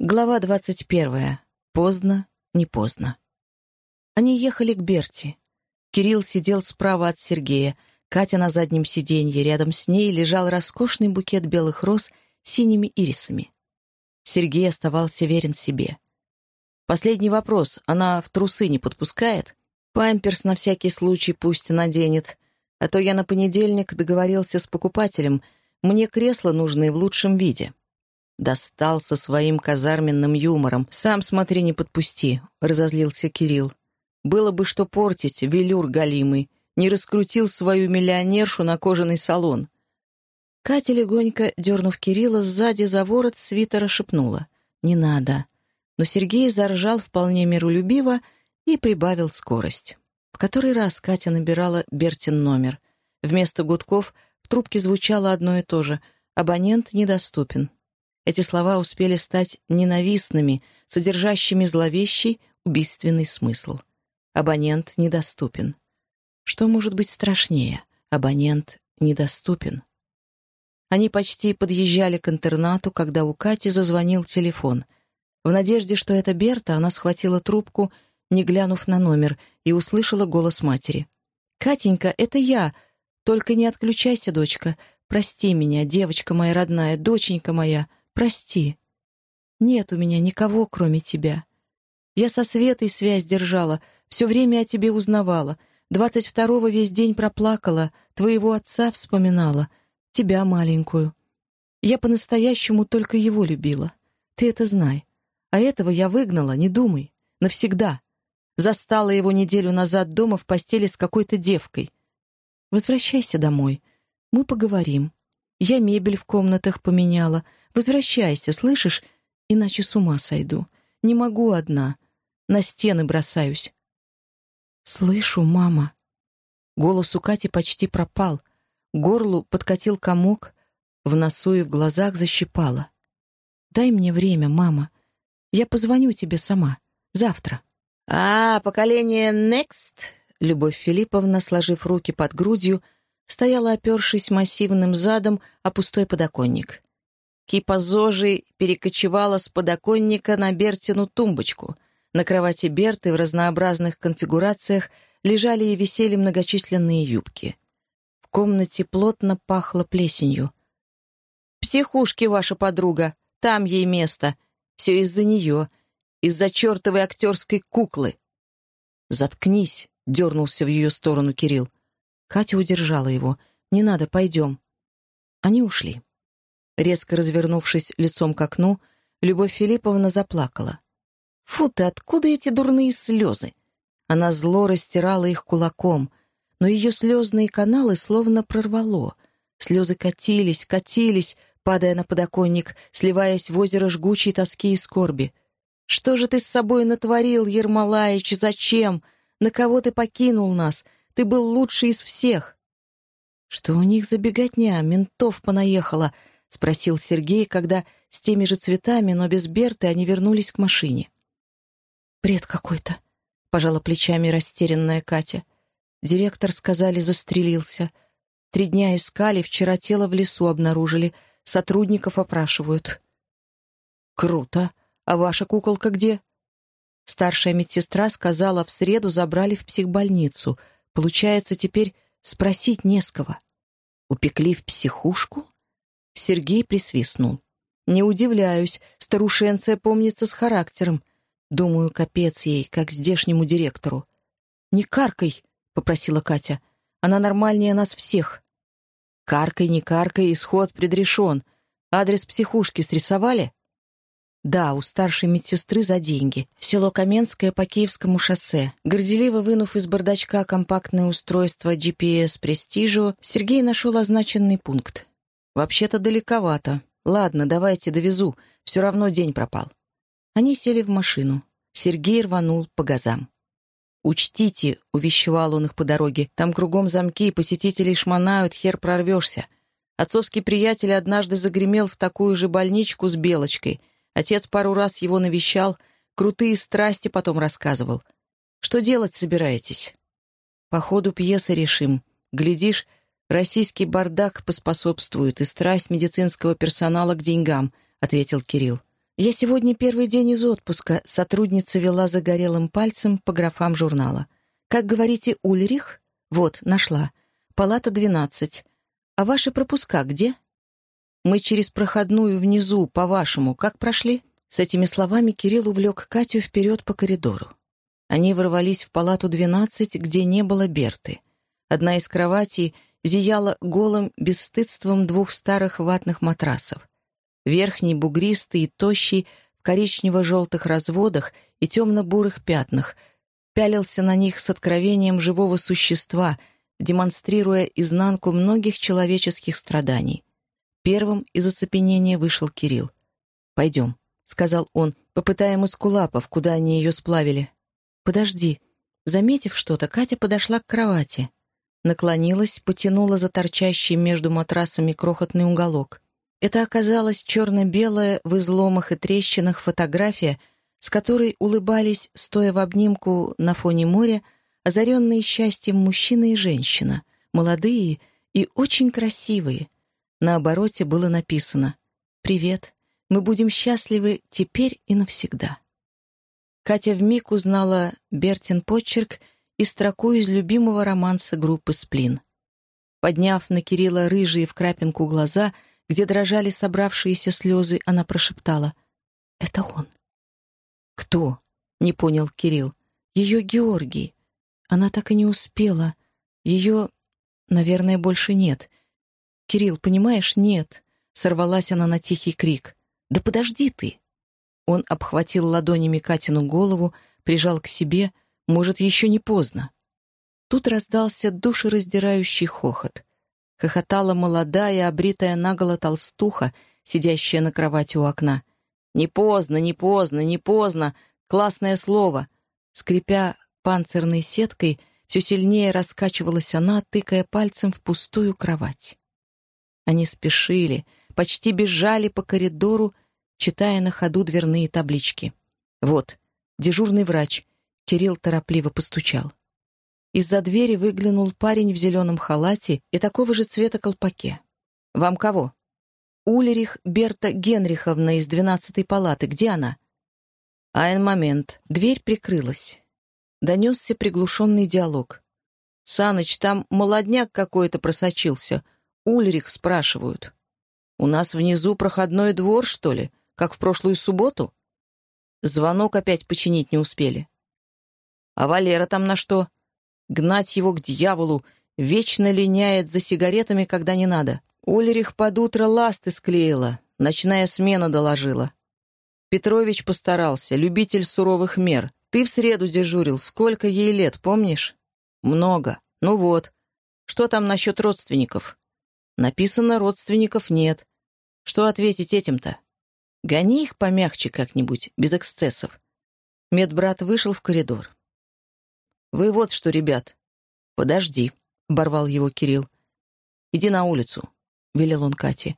Глава двадцать первая. Поздно, не поздно. Они ехали к Берти. Кирилл сидел справа от Сергея. Катя на заднем сиденье. Рядом с ней лежал роскошный букет белых роз с синими ирисами. Сергей оставался верен себе. Последний вопрос. Она в трусы не подпускает? Памперс на всякий случай пусть наденет. А то я на понедельник договорился с покупателем. Мне кресла нужны в лучшем виде. Достал со своим казарменным юмором. «Сам смотри, не подпусти», — разозлился Кирилл. «Было бы что портить, велюр галимый. Не раскрутил свою миллионершу на кожаный салон». Катя, легонько дернув Кирилла, сзади за ворот свитера шепнула. «Не надо». Но Сергей заржал вполне миролюбиво и прибавил скорость. В который раз Катя набирала Бертин номер. Вместо гудков в трубке звучало одно и то же — «Абонент недоступен». Эти слова успели стать ненавистными, содержащими зловещий, убийственный смысл. Абонент недоступен. Что может быть страшнее? Абонент недоступен. Они почти подъезжали к интернату, когда у Кати зазвонил телефон. В надежде, что это Берта, она схватила трубку, не глянув на номер, и услышала голос матери. «Катенька, это я. Только не отключайся, дочка. Прости меня, девочка моя родная, доченька моя. Прости. Нет у меня никого, кроме тебя. Я со Светой связь держала, все время о тебе узнавала. Двадцать второго весь день проплакала, твоего отца вспоминала, тебя маленькую. Я по-настоящему только его любила. Ты это знай. А этого я выгнала, не думай. Навсегда. Застала его неделю назад дома в постели с какой-то девкой. Возвращайся домой. Мы поговорим. Я мебель в комнатах поменяла, Возвращайся, слышишь? Иначе с ума сойду. Не могу одна. На стены бросаюсь. Слышу, мама. Голос у Кати почти пропал. Горлу подкатил комок, в носу и в глазах защипало. Дай мне время, мама. Я позвоню тебе сама. Завтра. А, поколение Next? Любовь Филипповна, сложив руки под грудью, стояла, опершись массивным задом о пустой подоконник. Кипа ЗОЖи перекочевала с подоконника на Бертину тумбочку. На кровати Берты в разнообразных конфигурациях лежали и висели многочисленные юбки. В комнате плотно пахло плесенью. «Психушки ваша подруга, там ей место. Все из-за нее, из-за чертовой актерской куклы». «Заткнись», — дернулся в ее сторону Кирилл. Катя удержала его. «Не надо, пойдем». Они ушли. Резко развернувшись лицом к окну, Любовь Филипповна заплакала. «Фу ты, откуда эти дурные слезы?» Она зло растирала их кулаком, но ее слезные каналы словно прорвало. Слезы катились, катились, падая на подоконник, сливаясь в озеро жгучей тоски и скорби. «Что же ты с собой натворил, Ермолаич? Зачем? На кого ты покинул нас? Ты был лучший из всех!» «Что у них за беготня? Ментов понаехала!» — спросил Сергей, когда с теми же цветами, но без Берты, они вернулись к машине. «Бред какой-то», — пожала плечами растерянная Катя. Директор, сказали, застрелился. Три дня искали, вчера тело в лесу обнаружили. Сотрудников опрашивают. «Круто! А ваша куколка где?» Старшая медсестра сказала, в среду забрали в психбольницу. Получается, теперь спросить не с кого. «Упекли в психушку?» Сергей присвистнул. «Не удивляюсь, старушенция помнится с характером. Думаю, капец ей, как здешнему директору». «Не каркай», — попросила Катя. «Она нормальнее нас всех». «Каркай, не каркай, исход предрешен. Адрес психушки срисовали?» «Да, у старшей медсестры за деньги. Село Каменское по Киевскому шоссе». Горделиво вынув из бардачка компактное устройство GPS «Престижио», Сергей нашел означенный пункт. «Вообще-то далековато. Ладно, давайте довезу. Все равно день пропал». Они сели в машину. Сергей рванул по газам. «Учтите», — увещевал он их по дороге, «там кругом замки, посетителей шмонают, хер прорвешься». Отцовский приятель однажды загремел в такую же больничку с Белочкой. Отец пару раз его навещал, крутые страсти потом рассказывал. «Что делать собираетесь?» «По ходу пьесы решим. Глядишь, «Российский бардак поспособствует и страсть медицинского персонала к деньгам», — ответил Кирилл. «Я сегодня первый день из отпуска», — сотрудница вела загорелым пальцем по графам журнала. «Как говорите, Ульрих?» «Вот, нашла. Палата 12. А ваши пропуска где?» «Мы через проходную внизу, по-вашему, как прошли?» С этими словами Кирилл увлек Катю вперед по коридору. Они ворвались в палату 12, где не было Берты. Одна из кроватей зияла голым бесстыдством двух старых ватных матрасов. Верхний, бугристый и тощий, в коричнево-желтых разводах и темно-бурых пятнах, пялился на них с откровением живого существа, демонстрируя изнанку многих человеческих страданий. Первым из оцепенения вышел Кирилл. «Пойдем», — сказал он, — «попытаем эскулапов, куда они ее сплавили». «Подожди». Заметив что-то, Катя подошла к кровати. Наклонилась, потянула за торчащий между матрасами крохотный уголок. Это оказалась черно-белая в изломах и трещинах фотография, с которой улыбались, стоя в обнимку на фоне моря, озаренные счастьем мужчина и женщина, молодые и очень красивые. На обороте было написано «Привет, мы будем счастливы теперь и навсегда». Катя вмиг узнала Бертин почерк и строку из любимого романса группы «Сплин». Подняв на Кирилла рыжие в крапинку глаза — где дрожали собравшиеся слезы, она прошептала. «Это он». «Кто?» — не понял Кирилл. «Ее Георгий. Она так и не успела. Ее, наверное, больше нет. Кирилл, понимаешь, нет». Сорвалась она на тихий крик. «Да подожди ты!» Он обхватил ладонями Катину голову, прижал к себе. «Может, еще не поздно?» Тут раздался душераздирающий хохот хохотала молодая, обритая наголо толстуха, сидящая на кровати у окна. «Не поздно, не поздно, не поздно! Классное слово!» Скрипя панцирной сеткой, все сильнее раскачивалась она, тыкая пальцем в пустую кровать. Они спешили, почти бежали по коридору, читая на ходу дверные таблички. «Вот, дежурный врач», — Кирилл торопливо постучал. Из-за двери выглянул парень в зеленом халате и такого же цвета колпаке. «Вам кого?» «Улерих Берта Генриховна из двенадцатой палаты. Где она?» «Айн момент». Дверь прикрылась. Донесся приглушенный диалог. «Саныч, там молодняк какой-то просочился. Ульрих спрашивают. У нас внизу проходной двор, что ли, как в прошлую субботу?» Звонок опять починить не успели. «А Валера там на что?» Гнать его к дьяволу, вечно линяет за сигаретами, когда не надо. Ульрих под утро ласты склеила, ночная смена доложила. Петрович постарался, любитель суровых мер. Ты в среду дежурил, сколько ей лет, помнишь? Много. Ну вот. Что там насчет родственников? Написано, родственников нет. Что ответить этим-то? Гони их помягче как-нибудь, без эксцессов. Медбрат вышел в коридор. «Вы вот что, ребят». «Подожди», — оборвал его Кирилл. «Иди на улицу», — велел он Кате.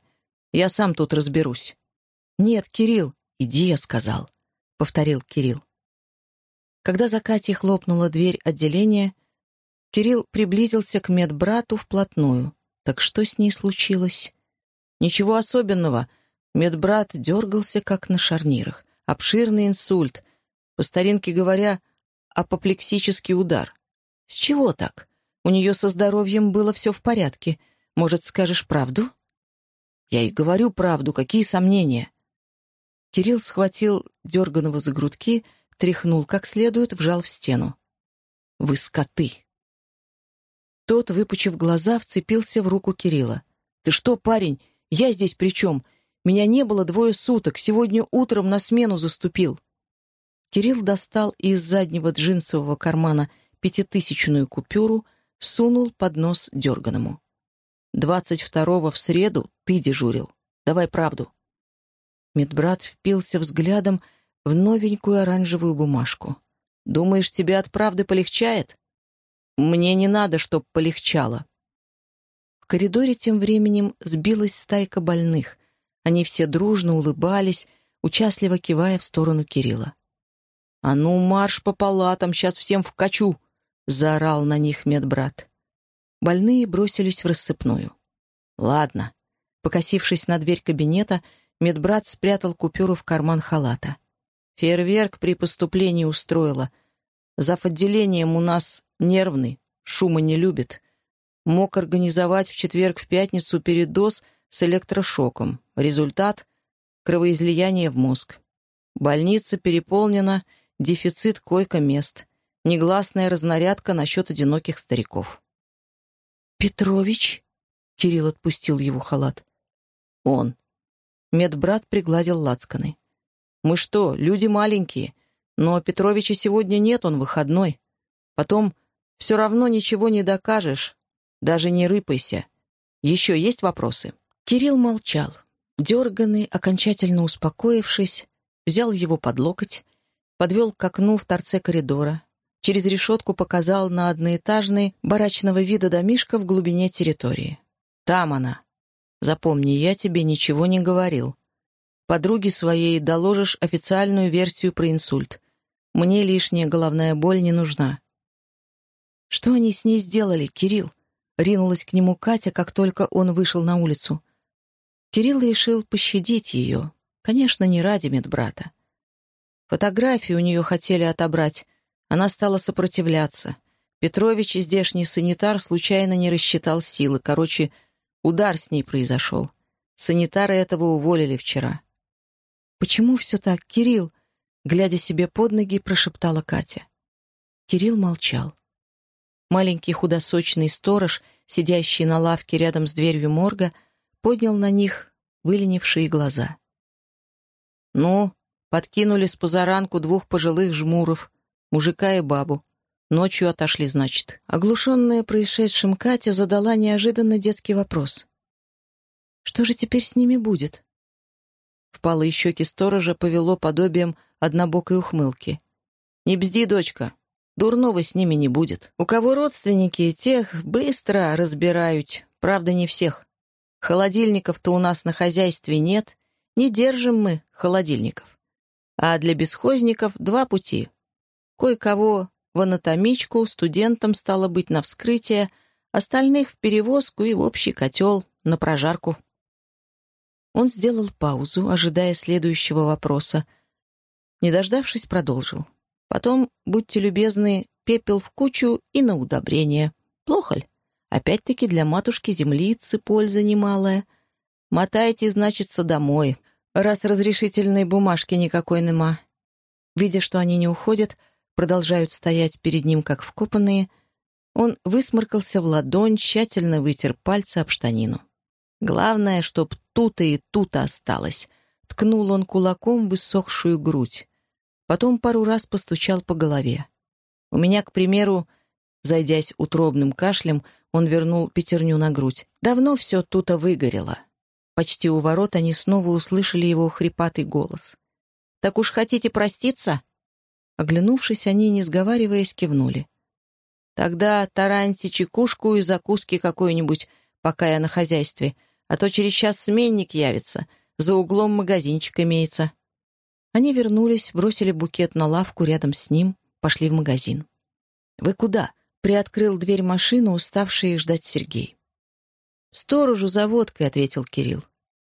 «Я сам тут разберусь». «Нет, Кирилл, иди, я сказал», — повторил Кирилл. Когда за Катей хлопнула дверь отделения, Кирилл приблизился к медбрату вплотную. Так что с ней случилось? Ничего особенного. Медбрат дергался, как на шарнирах. Обширный инсульт. По старинке говоря, апоплексический удар. С чего так? У нее со здоровьем было все в порядке. Может, скажешь правду? Я и говорю правду, какие сомнения? Кирилл схватил дерганого за грудки, тряхнул как следует, вжал в стену. «Вы скоты!» Тот, выпучив глаза, вцепился в руку Кирилла. «Ты что, парень? Я здесь при чем? Меня не было двое суток, сегодня утром на смену заступил». Кирилл достал из заднего джинсового кармана пятитысячную купюру, сунул под нос дерганому. «Двадцать второго в среду ты дежурил. Давай правду». Медбрат впился взглядом в новенькую оранжевую бумажку. «Думаешь, тебе от правды полегчает?» «Мне не надо, чтоб полегчало». В коридоре тем временем сбилась стайка больных. Они все дружно улыбались, участливо кивая в сторону Кирилла. «А ну, марш по палатам, сейчас всем вкачу!» — заорал на них медбрат. Больные бросились в рассыпную. «Ладно». Покосившись на дверь кабинета, Медбрат спрятал купюру в карман халата. Фейерверк при поступлении устроила. Зав. отделением у нас нервный, шума не любит. Мог организовать в четверг в пятницу передоз с электрошоком. Результат — кровоизлияние в мозг. Больница переполнена, дефицит койко-мест. Негласная разнарядка насчет одиноких стариков. «Петрович?» — Кирилл отпустил его халат. «Он. Медбрат пригладил лацканы. «Мы что, люди маленькие? Но Петровича сегодня нет, он выходной. Потом все равно ничего не докажешь. Даже не рыпайся. Еще есть вопросы?» Кирилл молчал. Дерганный, окончательно успокоившись, взял его под локоть, подвел к окну в торце коридора, через решетку показал на одноэтажный барачного вида домишко в глубине территории. «Там она. Запомни, я тебе ничего не говорил. Подруге своей доложишь официальную версию про инсульт. Мне лишняя головная боль не нужна». «Что они с ней сделали, Кирилл?» Ринулась к нему Катя, как только он вышел на улицу. Кирилл решил пощадить ее. Конечно, не ради медбрата. Фотографию у нее хотели отобрать. Она стала сопротивляться. Петрович, здешний санитар, случайно не рассчитал силы. Короче, Удар с ней произошел. Санитары этого уволили вчера. «Почему все так, Кирилл?» Глядя себе под ноги, прошептала Катя. Кирилл молчал. Маленький худосочный сторож, сидящий на лавке рядом с дверью морга, поднял на них выленившие глаза. «Ну, подкинули с позаранку двух пожилых жмуров, мужика и бабу. Ночью отошли, значит. Оглушенная происшедшим Катя задала неожиданно детский вопрос. «Что же теперь с ними будет?» Впалые щеки сторожа повело подобием однобокой ухмылки. «Не бзди, дочка. Дурного с ними не будет. У кого родственники, тех быстро разбирают. Правда, не всех. Холодильников-то у нас на хозяйстве нет. Не держим мы холодильников. А для бесхозников два пути. Кое-кого в анатомичку, студентам стало быть на вскрытие, остальных в перевозку и в общий котел на прожарку. Он сделал паузу, ожидая следующего вопроса. Не дождавшись, продолжил. Потом, будьте любезны, пепел в кучу и на удобрение. Плохо ли? Опять-таки для матушки землицы польза немалая. Мотайте, значится, домой, раз разрешительной бумажки никакой нема. Видя, что они не уходят, продолжают стоять перед ним как вкопанные, он высморкался в ладонь, тщательно вытер пальцы об штанину. Главное, чтоб тут и тут осталось. Ткнул он кулаком в высохшую грудь. Потом пару раз постучал по голове. У меня, к примеру, зайдясь утробным кашлем, он вернул пятерню на грудь. Давно все тут выгорело. Почти у ворот они снова услышали его хрипатый голос. «Так уж хотите проститься?» Оглянувшись, они, не сговариваясь, кивнули. «Тогда тараньте чекушку и закуски какой-нибудь, пока я на хозяйстве, а то через час сменник явится, за углом магазинчик имеется». Они вернулись, бросили букет на лавку рядом с ним, пошли в магазин. «Вы куда?» — приоткрыл дверь машины, уставший ждать Сергей. «Сторожу за водкой», — ответил Кирилл.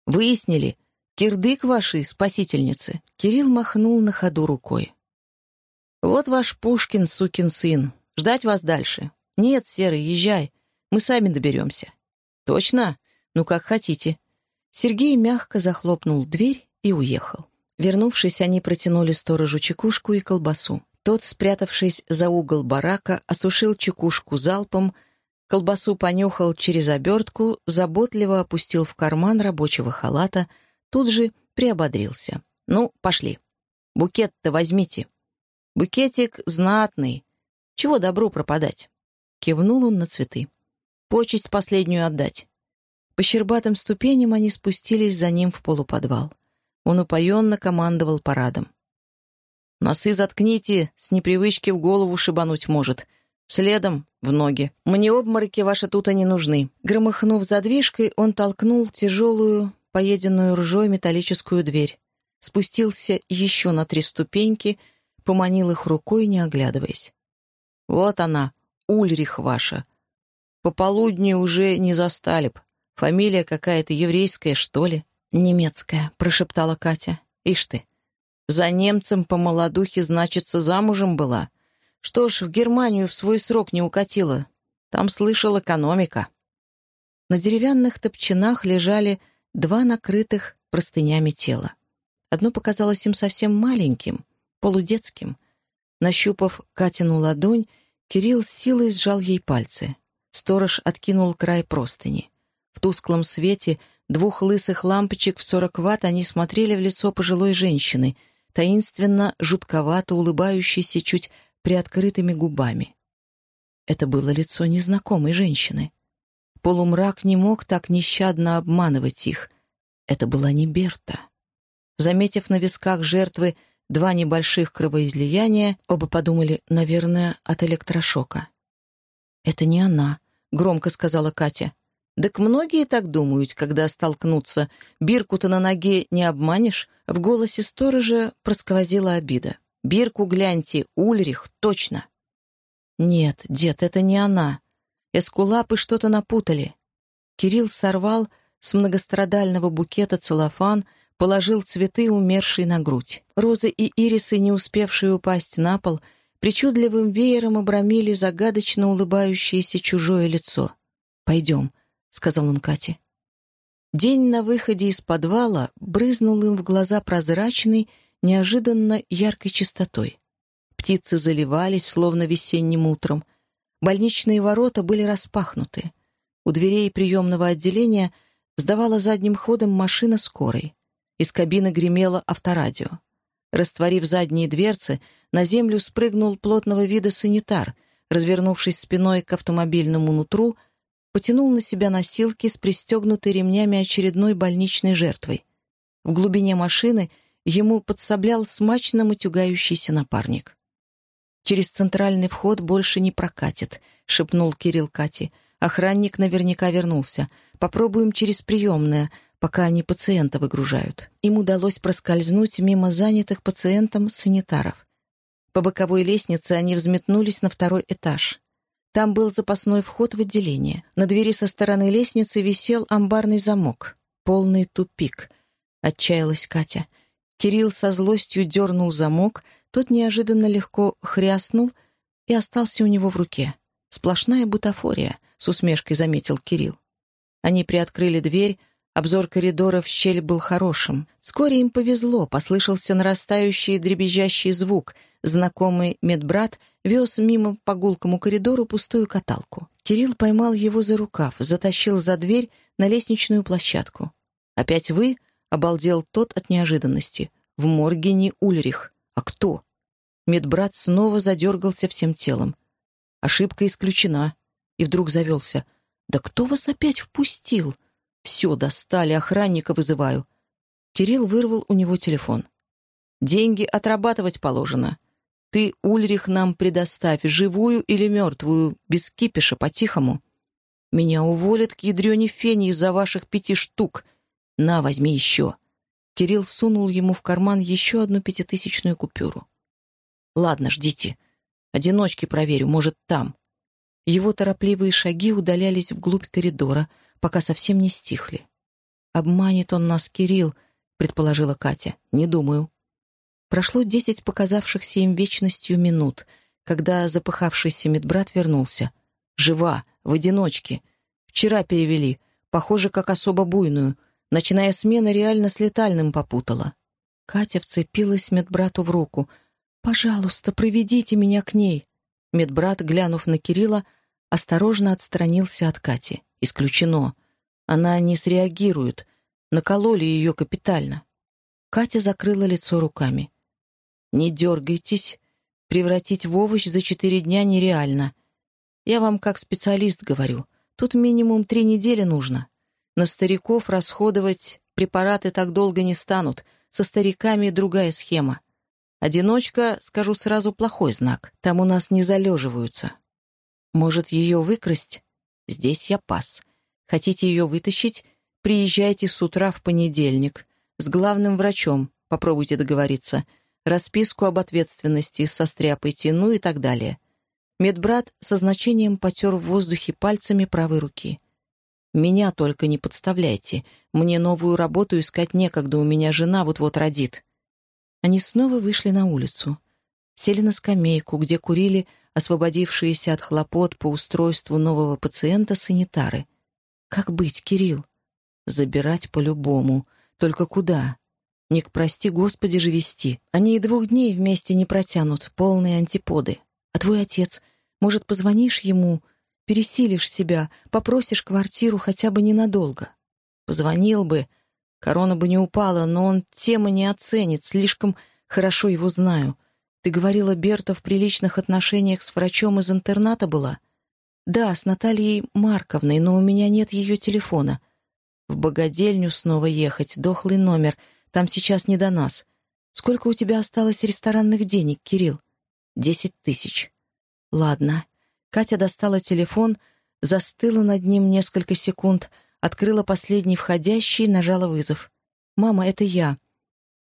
«Выяснили. Кирдык вашей спасительницы». Кирилл махнул на ходу рукой. «Вот ваш Пушкин, сукин сын. Ждать вас дальше. Нет, Серый, езжай. Мы сами доберемся». «Точно? Ну, как хотите». Сергей мягко захлопнул дверь и уехал. Вернувшись, они протянули сторожу чекушку и колбасу. Тот, спрятавшись за угол барака, осушил чекушку залпом, колбасу понюхал через обертку, заботливо опустил в карман рабочего халата, тут же приободрился. «Ну, пошли. Букет-то возьмите». Букетик знатный. Чего добру пропадать? Кивнул он на цветы. Почесть последнюю отдать. По щербатым ступеням они спустились за ним в полуподвал. Он упоенно командовал парадом. «Носы заткните, с непривычки в голову шибануть может. Следом — в ноги. Мне обмороки ваши тут и не нужны». Громыхнув задвижкой, он толкнул тяжелую, поеденную ржой металлическую дверь. Спустился еще на три ступеньки — поманил их рукой, не оглядываясь. «Вот она, Ульрих ваша. Пополудни уже не застали б. Фамилия какая-то еврейская, что ли? «Немецкая», — прошептала Катя. «Ишь ты, за немцем по молодухе, значится, замужем была. Что ж, в Германию в свой срок не укатила. Там слышал экономика». На деревянных топчинах лежали два накрытых простынями тела. Одно показалось им совсем маленьким, полудетским. Нащупав Катину ладонь, Кирилл с силой сжал ей пальцы. Сторож откинул край простыни. В тусклом свете двух лысых лампочек в сорок ватт они смотрели в лицо пожилой женщины, таинственно, жутковато улыбающейся чуть приоткрытыми губами. Это было лицо незнакомой женщины. Полумрак не мог так нещадно обманывать их. Это была не Берта. Заметив на висках жертвы два небольших кровоизлияния, оба подумали, наверное, от электрошока. «Это не она», — громко сказала Катя. «Так многие так думают, когда столкнутся. Бирку-то на ноге не обманешь». В голосе сторожа просквозила обида. «Бирку гляньте, Ульрих, точно». «Нет, дед, это не она. Эскулапы что-то напутали. Кирилл сорвал с многострадального букета целлофан, положил цветы умершей на грудь. Розы и ирисы, не успевшие упасть на пол, причудливым веером обрамили загадочно улыбающееся чужое лицо. «Пойдем», — сказал он Кате. День на выходе из подвала брызнул им в глаза прозрачной, неожиданно яркой чистотой. Птицы заливались, словно весенним утром — Больничные ворота были распахнуты. У дверей приемного отделения сдавала задним ходом машина скорой. Из кабины гремело авторадио. Растворив задние дверцы, на землю спрыгнул плотного вида санитар, развернувшись спиной к автомобильному нутру, потянул на себя носилки с пристегнутой ремнями очередной больничной жертвой. В глубине машины ему подсоблял смачно матюгающийся напарник. «Через центральный вход больше не прокатит», — шепнул Кирилл Кате. «Охранник наверняка вернулся. Попробуем через приемное, пока они пациента выгружают». Им удалось проскользнуть мимо занятых пациентом санитаров. По боковой лестнице они взметнулись на второй этаж. Там был запасной вход в отделение. На двери со стороны лестницы висел амбарный замок. Полный тупик. Отчаялась Катя. Кирилл со злостью дернул замок, тот неожиданно легко хряснул и остался у него в руке. Сплошная бутафория, с усмешкой заметил Кирилл. Они приоткрыли дверь, обзор коридора в щель был хорошим. Вскоре им повезло, послышался нарастающий дребезжащий звук. Знакомый медбрат вез мимо по гулкому коридору пустую каталку. Кирилл поймал его за рукав, затащил за дверь на лестничную площадку. «Опять вы?» — обалдел тот от неожиданности. «В морге не Ульрих. А кто?» Медбрат снова задергался всем телом. Ошибка исключена. И вдруг завелся. «Да кто вас опять впустил?» «Все, достали, охранника вызываю». Кирилл вырвал у него телефон. «Деньги отрабатывать положено. Ты, Ульрих, нам предоставь, живую или мертвую, без кипиша, по-тихому. Меня уволят к ядрене фени из-за ваших пяти штук. На, возьми еще». Кирилл сунул ему в карман еще одну пятитысячную купюру. «Ладно, ждите. Одиночки проверю, может, там». Его торопливые шаги удалялись вглубь коридора, пока совсем не стихли. «Обманет он нас, Кирилл», — предположила Катя. «Не думаю». Прошло десять показавшихся им вечностью минут, когда запыхавшийся медбрат вернулся. «Жива, в одиночке. Вчера перевели, похоже, как особо буйную. Ночная смена реально с летальным попутала». Катя вцепилась медбрату в руку — «Пожалуйста, проведите меня к ней». Медбрат, глянув на Кирилла, осторожно отстранился от Кати. «Исключено. Она не среагирует. Накололи ее капитально». Катя закрыла лицо руками. «Не дергайтесь. Превратить в овощ за четыре дня нереально. Я вам как специалист говорю. Тут минимум три недели нужно. На стариков расходовать препараты так долго не станут. Со стариками другая схема. Одиночка, скажу сразу, плохой знак. Там у нас не залеживаются. Может, ее выкрасть? Здесь я пас. Хотите ее вытащить? Приезжайте с утра в понедельник. С главным врачом. Попробуйте договориться. Расписку об ответственности состряпайте, ну и так далее. Медбрат со значением потер в воздухе пальцами правой руки. Меня только не подставляйте. Мне новую работу искать некогда, у меня жена вот-вот родит». Они снова вышли на улицу. Сели на скамейку, где курили освободившиеся от хлопот по устройству нового пациента санитары. «Как быть, Кирилл?» «Забирать по-любому. Только куда?» «Не к прости Господи же вести. Они и двух дней вместе не протянут, полные антиподы. А твой отец? Может, позвонишь ему, пересилишь себя, попросишь квартиру хотя бы ненадолго?» «Позвонил бы. Корона бы не упала, но он темы не оценит, слишком хорошо его знаю. Ты говорила, Берта в приличных отношениях с врачом из интерната была? Да, с Натальей Марковной, но у меня нет ее телефона. В богадельню снова ехать, дохлый номер, там сейчас не до нас. Сколько у тебя осталось ресторанных денег, Кирилл? Десять тысяч. Ладно. Катя достала телефон, застыла над ним несколько секунд, открыла последний входящий, нажала вызов. «Мама, это я.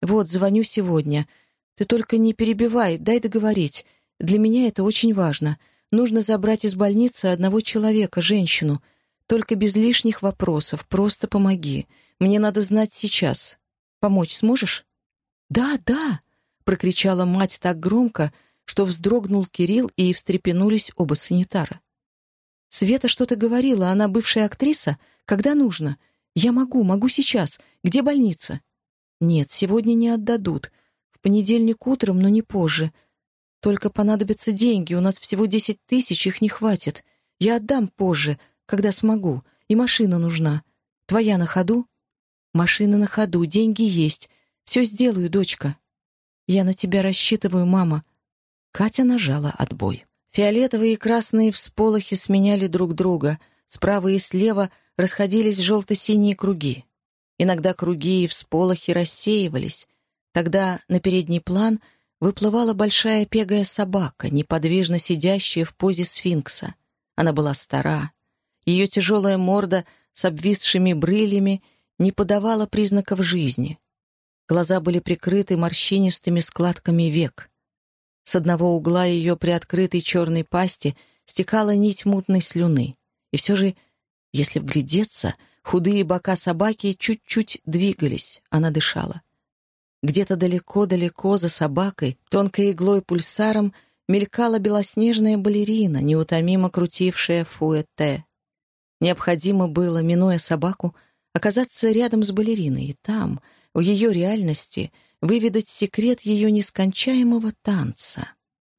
Вот, звоню сегодня. Ты только не перебивай, дай договорить. Для меня это очень важно. Нужно забрать из больницы одного человека, женщину. Только без лишних вопросов, просто помоги. Мне надо знать сейчас. Помочь сможешь?» «Да, да!» — прокричала мать так громко, что вздрогнул Кирилл и встрепенулись оба санитара. «Света что-то говорила, она бывшая актриса? Когда нужно? Я могу, могу сейчас. Где больница?» «Нет, сегодня не отдадут понедельник утром, но не позже. Только понадобятся деньги, у нас всего десять тысяч, их не хватит. Я отдам позже, когда смогу, и машина нужна. Твоя на ходу? Машина на ходу, деньги есть. Все сделаю, дочка. Я на тебя рассчитываю, мама. Катя нажала отбой. Фиолетовые и красные всполохи сменяли друг друга. Справа и слева расходились желто-синие круги. Иногда круги и всполохи рассеивались, Тогда на передний план выплывала большая пегая собака, неподвижно сидящая в позе сфинкса. Она была стара. Ее тяжелая морда с обвисшими брылями не подавала признаков жизни. Глаза были прикрыты морщинистыми складками век. С одного угла ее приоткрытой черной пасти стекала нить мутной слюны. И все же, если вглядеться, худые бока собаки чуть-чуть двигались, она дышала. Где-то далеко-далеко за собакой, тонкой иглой пульсаром, мелькала белоснежная балерина, неутомимо крутившая фуэте. Необходимо было, минуя собаку, оказаться рядом с балериной, и там, в ее реальности, выведать секрет ее нескончаемого танца.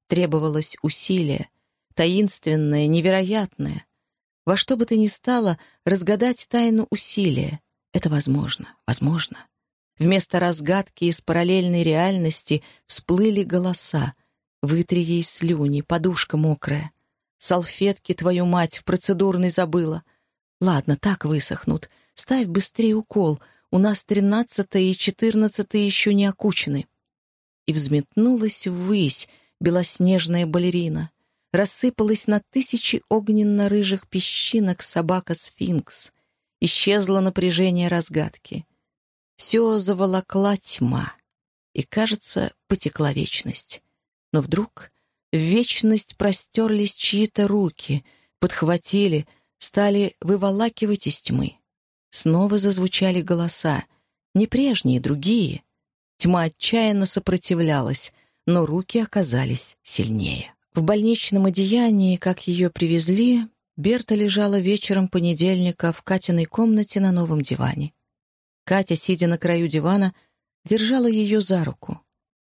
Требовалось усилие, таинственное, невероятное. Во что бы то ни стало, разгадать тайну усилия. Это возможно, возможно. Вместо разгадки из параллельной реальности всплыли голоса. «Вытри ей слюни, подушка мокрая. Салфетки, твою мать, в процедурной забыла. Ладно, так высохнут. Ставь быстрее укол. У нас тринадцатое и четырнадцатое еще не окучены». И взметнулась ввысь белоснежная балерина. Рассыпалась на тысячи огненно-рыжих песчинок собака-сфинкс. Исчезло напряжение разгадки. Все заволокла тьма, и, кажется, потекла вечность. Но вдруг в вечность простерлись чьи-то руки, подхватили, стали выволакивать из тьмы. Снова зазвучали голоса, не прежние, другие. Тьма отчаянно сопротивлялась, но руки оказались сильнее. В больничном одеянии, как ее привезли, Берта лежала вечером понедельника в Катиной комнате на новом диване. Катя, сидя на краю дивана, держала ее за руку.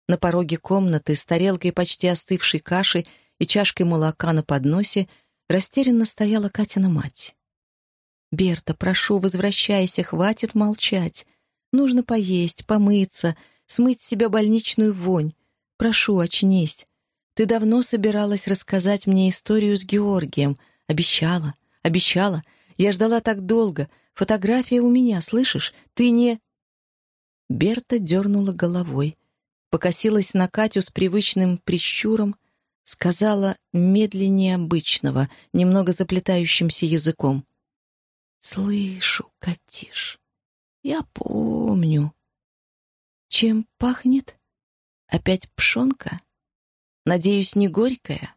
На пороге комнаты с тарелкой почти остывшей каши и чашкой молока на подносе растерянно стояла Катина мать. «Берта, прошу, возвращайся, хватит молчать. Нужно поесть, помыться, смыть с себя больничную вонь. Прошу, очнись. Ты давно собиралась рассказать мне историю с Георгием. Обещала, обещала. Я ждала так долго — Фотография у меня, слышишь? Ты не...» Берта дернула головой, покосилась на Катю с привычным прищуром, сказала медленнее обычного, немного заплетающимся языком. «Слышу, Катиш, я помню. Чем пахнет? Опять пшонка? Надеюсь, не горькая?»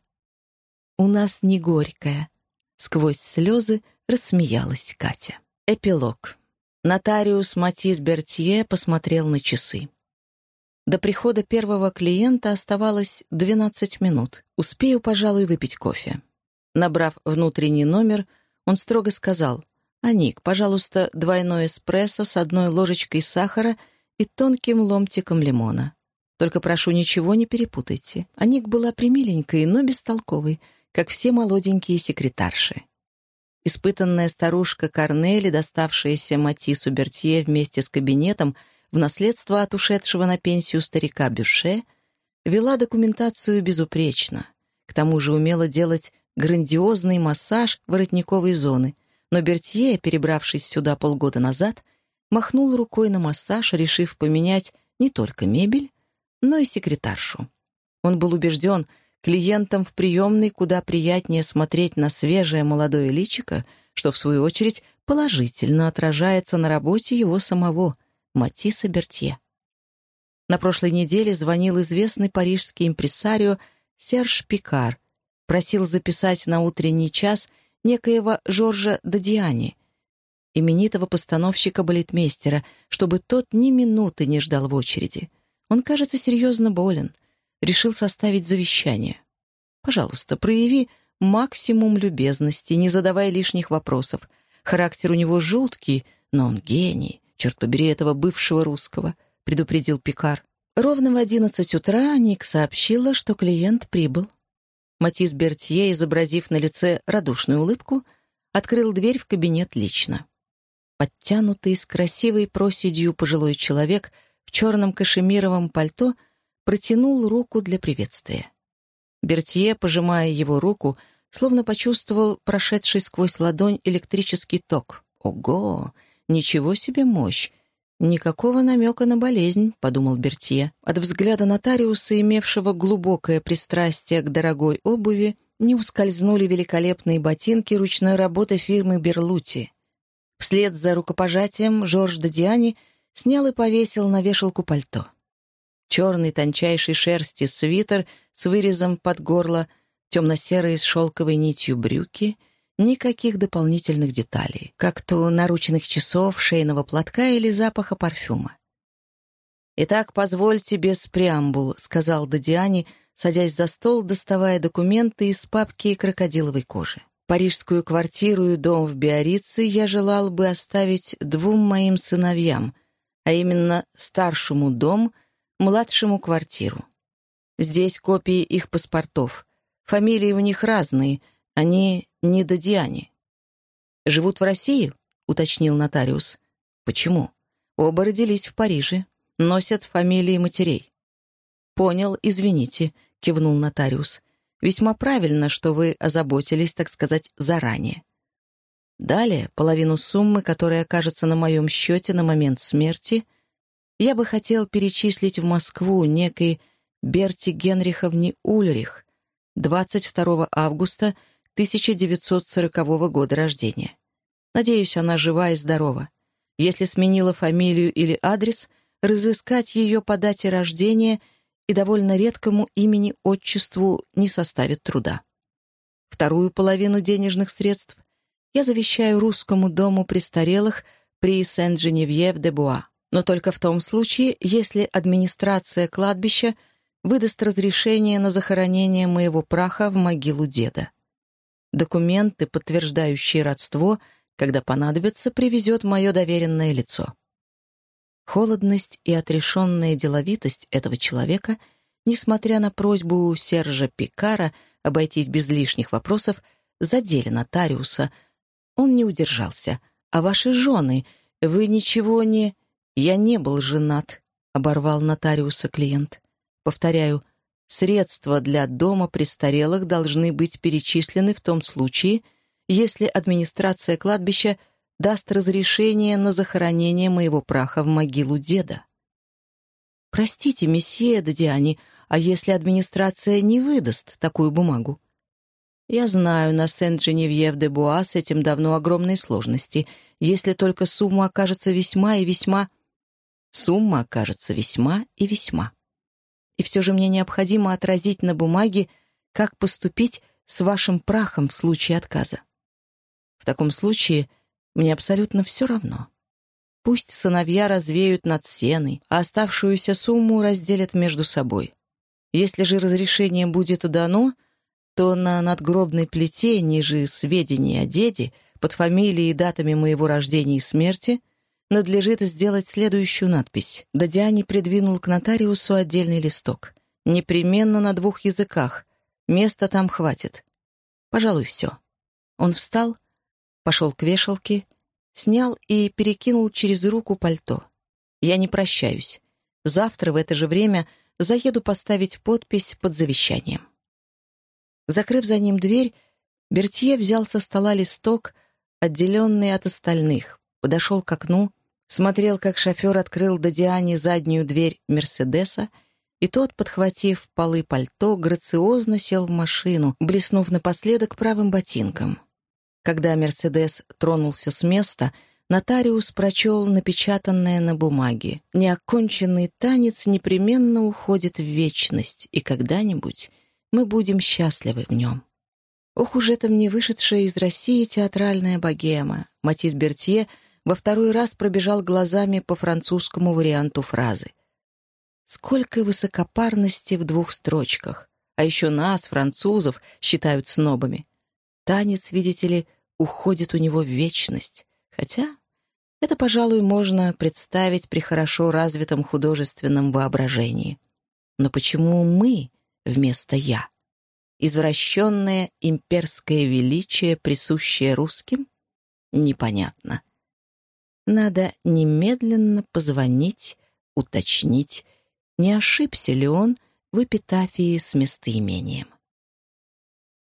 «У нас не горькая», Сквозь слезы рассмеялась Катя. Эпилог. Нотариус Матис Бертье посмотрел на часы. До прихода первого клиента оставалось 12 минут. Успею, пожалуй, выпить кофе. Набрав внутренний номер, он строго сказал, «Аник, пожалуйста, двойной эспрессо с одной ложечкой сахара и тонким ломтиком лимона. Только прошу, ничего не перепутайте». Аник была примиленькой, но бестолковой, как все молоденькие секретарши. Испытанная старушка Корнели, доставшаяся Матису Бертье вместе с кабинетом в наследство от ушедшего на пенсию старика Бюше, вела документацию безупречно. К тому же умела делать грандиозный массаж воротниковой зоны, но Бертье, перебравшись сюда полгода назад, махнул рукой на массаж, решив поменять не только мебель, но и секретаршу. Он был убежден, Клиентам в приемной куда приятнее смотреть на свежее молодое личико, что, в свою очередь, положительно отражается на работе его самого, Матисса Бертье. На прошлой неделе звонил известный парижский импресарио Серж Пикар, просил записать на утренний час некоего Жоржа Дадиани, именитого постановщика-балетмейстера, чтобы тот ни минуты не ждал в очереди. Он, кажется, серьезно болен — решил составить завещание. Пожалуйста, прояви максимум любезности, не задавая лишних вопросов. Характер у него жуткий, но он гений. Черт побери этого бывшего русского, предупредил Пикар. Ровно в одиннадцать утра Ник сообщила, что клиент прибыл. Матис Бертье, изобразив на лице радушную улыбку, открыл дверь в кабинет лично. Подтянутый с красивой проседью пожилой человек в черном кашемировом пальто — протянул руку для приветствия. Бертье, пожимая его руку, словно почувствовал прошедший сквозь ладонь электрический ток. «Ого! Ничего себе мощь! «Никакого намека на болезнь», — подумал Бертье. От взгляда нотариуса, имевшего глубокое пристрастие к дорогой обуви, не ускользнули великолепные ботинки ручной работы фирмы Берлути. Вслед за рукопожатием Жорж Дадиани снял и повесил на вешалку пальто черный тончайшей шерсти свитер с вырезом под горло, темно-серые с шелковой нитью брюки, никаких дополнительных деталей, как то наручных часов, шейного платка или запаха парфюма. «Итак, позвольте без преамбул», — сказал Дадиани, садясь за стол, доставая документы из папки крокодиловой кожи. «Парижскую квартиру и дом в Биорице я желал бы оставить двум моим сыновьям, а именно старшему дом — младшему квартиру. Здесь копии их паспортов. Фамилии у них разные, они не Дадиане. «Живут в России?» — уточнил нотариус. «Почему?» «Оба родились в Париже, носят фамилии матерей». «Понял, извините», — кивнул нотариус. «Весьма правильно, что вы озаботились, так сказать, заранее». Далее, половину суммы, которая окажется на моем счете на момент смерти, я бы хотел перечислить в Москву некой Берти Генриховне Ульрих, 22 августа 1940 года рождения. Надеюсь, она жива и здорова. Если сменила фамилию или адрес, разыскать ее по дате рождения и довольно редкому имени-отчеству не составит труда. Вторую половину денежных средств я завещаю русскому дому престарелых при Сен-Женевьев-де-Буа но только в том случае, если администрация кладбища выдаст разрешение на захоронение моего праха в могилу деда. Документы, подтверждающие родство, когда понадобится, привезет мое доверенное лицо. Холодность и отрешенная деловитость этого человека, несмотря на просьбу Сержа Пикара обойтись без лишних вопросов, задели нотариуса. Он не удержался. «А ваши жены, вы ничего не...» «Я не был женат», — оборвал нотариуса клиент. «Повторяю, средства для дома престарелых должны быть перечислены в том случае, если администрация кладбища даст разрешение на захоронение моего праха в могилу деда». «Простите, месье Дадиани, а если администрация не выдаст такую бумагу?» «Я знаю, на Сент-Женевьев-де-Буа с этим давно огромные сложности, если только сумма окажется весьма и весьма...» Сумма окажется весьма и весьма. И все же мне необходимо отразить на бумаге, как поступить с вашим прахом в случае отказа. В таком случае мне абсолютно все равно. Пусть сыновья развеют над сеной, а оставшуюся сумму разделят между собой. Если же разрешение будет дано, то на надгробной плите ниже сведений о деде, под фамилией и датами моего рождения и смерти, надлежит сделать следующую надпись. Дадиани придвинул к нотариусу отдельный листок. Непременно на двух языках. Места там хватит. Пожалуй, все. Он встал, пошел к вешалке, снял и перекинул через руку пальто. Я не прощаюсь. Завтра в это же время заеду поставить подпись под завещанием. Закрыв за ним дверь, Бертье взял со стола листок, отделенный от остальных, подошел к окну, смотрел, как шофер открыл Дадиане заднюю дверь «Мерседеса», и тот, подхватив полы пальто, грациозно сел в машину, блеснув напоследок правым ботинком. Когда «Мерседес» тронулся с места, нотариус прочел напечатанное на бумаге. «Неоконченный танец непременно уходит в вечность, и когда-нибудь мы будем счастливы в нем». Ох уж это мне вышедшая из России театральная богема. Матис Бертье во второй раз пробежал глазами по французскому варианту фразы. Сколько высокопарности в двух строчках. А еще нас, французов, считают снобами. Танец, видите ли, уходит у него в вечность. Хотя это, пожалуй, можно представить при хорошо развитом художественном воображении. Но почему мы вместо «я»? Извращенное имперское величие, присущее русским? Непонятно. Надо немедленно позвонить, уточнить, не ошибся ли он в эпитафии с местоимением.